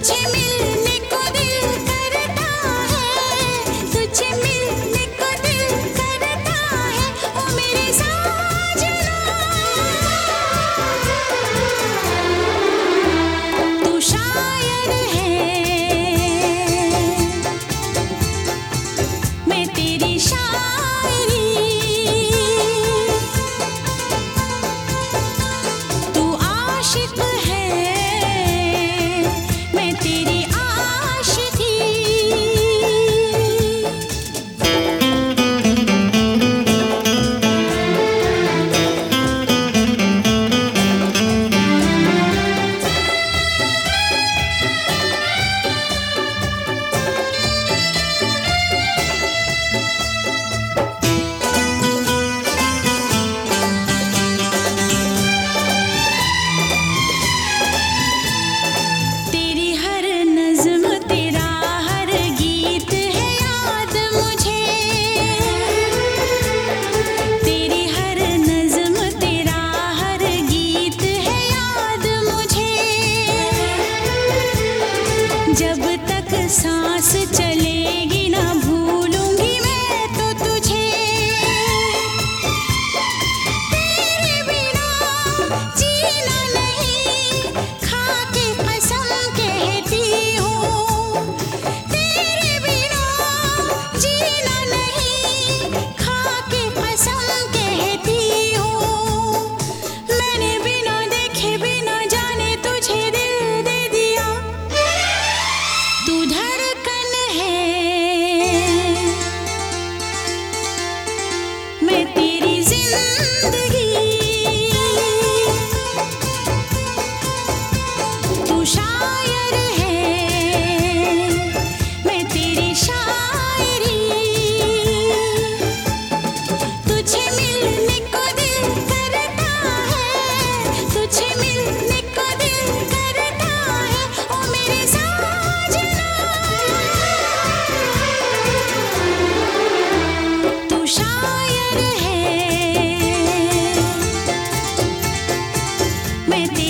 मुझे मिल मैं तेरे